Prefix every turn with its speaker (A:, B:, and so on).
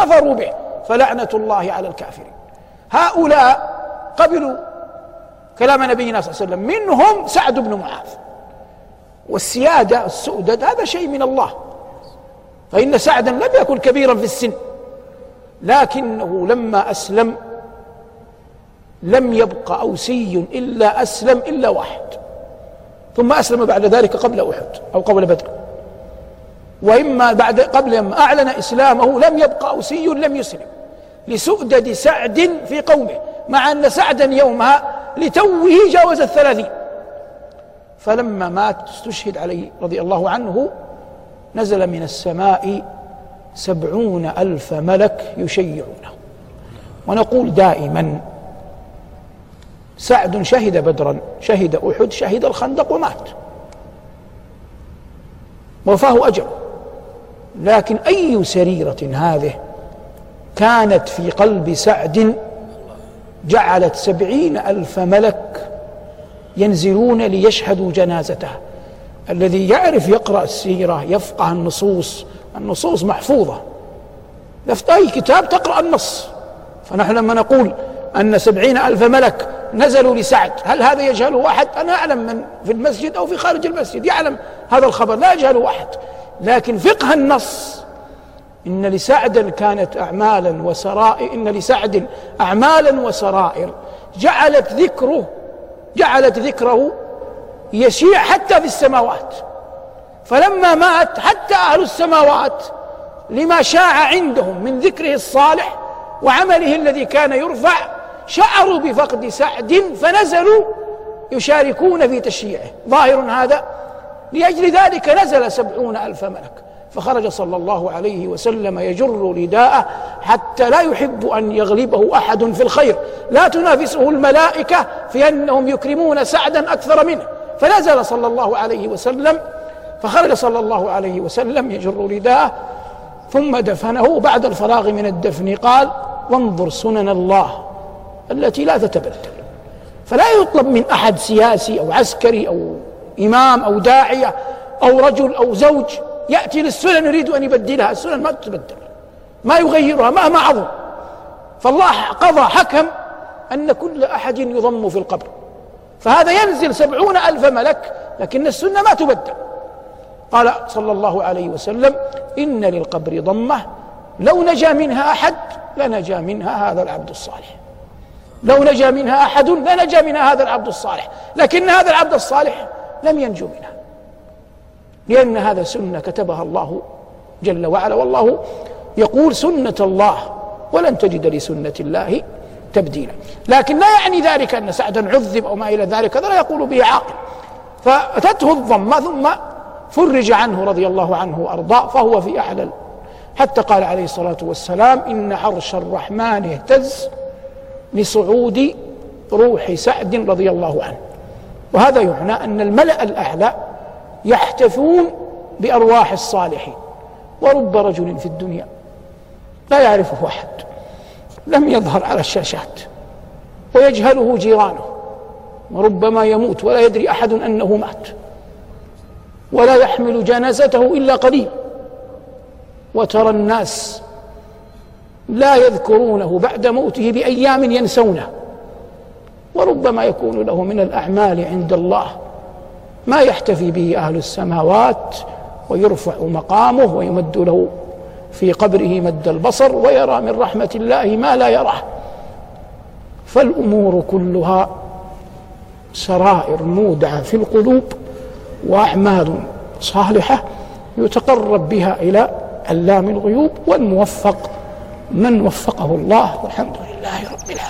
A: كفروا به فلعنة الله على الكافرين. هؤلاء قبلوا كلام نبينا صلى الله عليه وسلم. منهم سعد بن معاذ. والسيادة السؤدد هذا شيء من الله. فإن سعدا لم يكن كبيرا في السن. لكنه لما أسلم لم يبق أوسي إلا أسلم إلا واحد. ثم أسلم بعد ذلك قبل أحد أو قبل بدر. وإما بعد قبل ما أعلن إسلامه لم يبق أوسي لم يسلم لسؤدد سعد في قومه مع أن سعدا يومها لتوه جاوز الثلاثين. فلما مات استشهد عليه رضي الله عنه نزل من السماء سبعون ألف ملك يشيعونه. ونقول دائما سعد شهد بدرا شهد أحد شهد الخندق ومات. وفاه أجر لكن أي سريرة هذه كانت في قلب سعد جعلت سبعين ألف ملك ينزلون ليشهدوا جنازته. الذي يعرف يقرأ السيرة يفقه النصوص النصوص محفوظة. لفت أي كتاب تقرأ النص. فنحن لما نقول أن سبعين ألف ملك نزلوا لسعد هل هذا يجهله أحد؟ أنا أعلم من في المسجد أو في خارج المسجد يعلم هذا الخبر لا يجهله أحد. لكن فقه النص إن لسعد كانت أعمالا وسرائر إن لسعد أعمالا وسرائر. جعلت ذكره جعلت ذكره يشيع حتى في السماوات. فلما مات حتى أهل السماوات لما شاع عندهم من ذكره الصالح وعمله الذي كان يرفع شعروا بفقد سعد فنزلوا يشاركون في تشييعه. ظاهر هذا لأجل ذلك نزل سبعون ألف ملك. فخرج صلى الله عليه وسلم يجر رداءه حتى لا يحب أن يغلبه أحد في الخير. لا تنافسه الملائكة في أنهم يكرمون سعدا أكثر منه. فنزل صلى الله عليه وسلم فخرج صلى الله عليه وسلم يجر رداءه ثم دفنه. بعد الفراغ من الدفن قال وانظر سنن الله التي لا تتبدل. فلا يطلب من أحد سياسي أو عسكري أو إمام أو داعية أو رجل أو زوج يأتي للسنن يريد أن يبدلها السنن ما تتبدل ما يغيرها مهما عظم. فالله قضى حكم أن كل أحد يضم في القبر. فهذا ينزل سبعون ألف ملك لكن السنة ما تبدل. قال صلى الله عليه وسلم إن للقبر ضمة لو نجا منها أحد لنجا منها هذا العبد الصالح. لو نجا منها أحد لنجا منها هذا العبد الصالح. لكن هذا العبد الصالح لم ينجو منها. لأن هذا سنة كتبها الله جل وعلا والله يقول سنة الله ولن تجد لسنة الله تبديلا. لكن لا يعني ذلك أن سعدا عذب أو ما إلى ذلك هذا لا يقول به عاقل. فأتته الضمة ثم فرج عنه رضي الله عنه وأرضاه فهو في اعلى حتى قال عليه الصلاة والسلام إن عرش الرحمن اهتز لصعود روح سعد رضي الله عنه. وهذا يعنى أن الملأ الأعلى يحتفون بأرواح الصالحين. ورب رجل في الدنيا لا يعرفه أحد لم يظهر على الشاشات ويجهله جيرانه. وربما يموت ولا يدري أحد أنه مات ولا يحمل جنازته إلا قليل. وترى الناس لا يذكرونه بعد موته بأيام ينسونه. وربما يكون له من الأعمال عند الله ما يحتفي به أهل السماوات ويرفع مقامه ويمد له في قبره مد البصر ويرى من رحمة الله ما لا يراه. فالأمور كلها سرائر مودعه في القلوب وأعمال صالحة يتقرب بها إلى علام الغيوب والموفق من وفقه الله والحمد لله رب العالمين.